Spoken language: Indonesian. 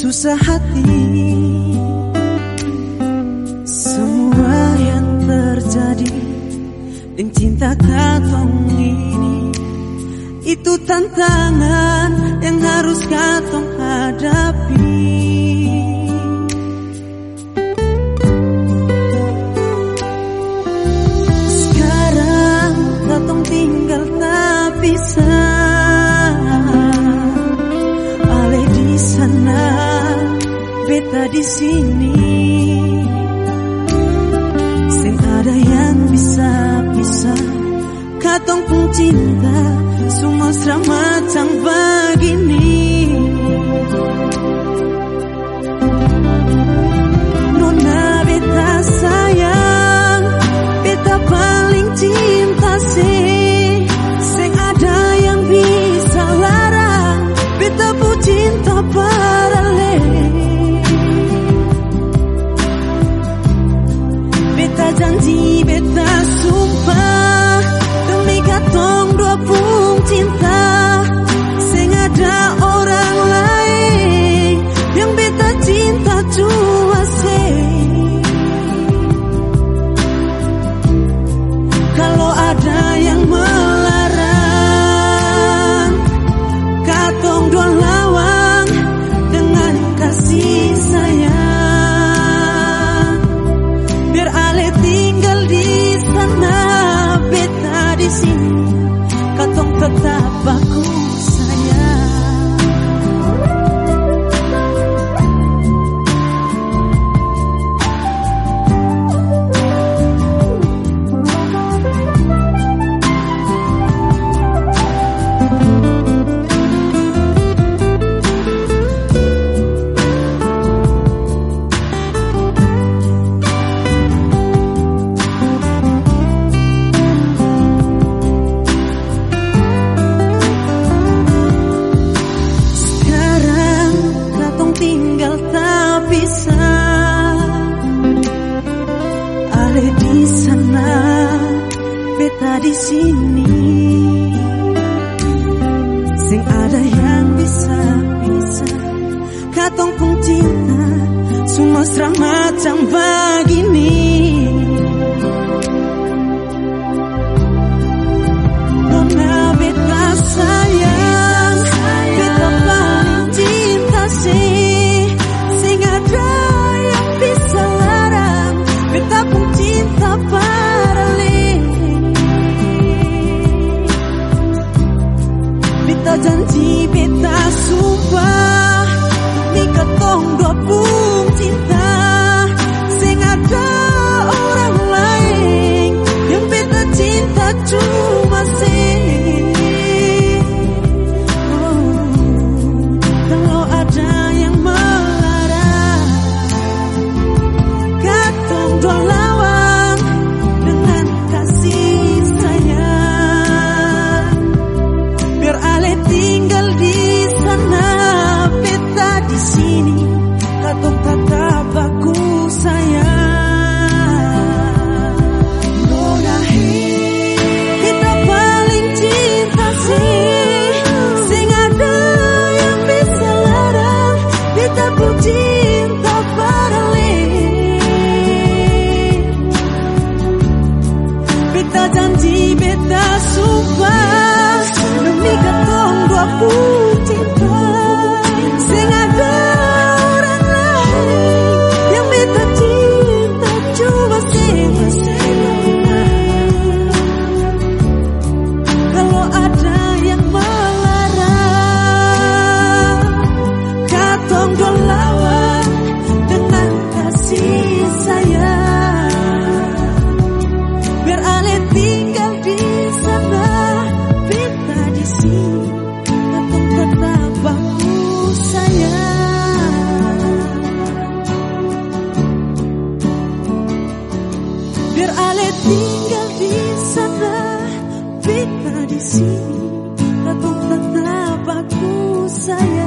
susah hati. Semua yang terjadi dan cinta katong ini itu tantangan yang harus katong hadapi. Sekarang katong tinggal tak bisa. Ale di sana beta di sini. Sen ada yang bisa bisa. Katong pun cinta Semua serama tambah deep. kita di sini. Sing ada yang bisa bisa. Katong pun cinta. Semua macam bang 你别。tinggal di sana, fitnah di sini, tak tempat labakku sayang.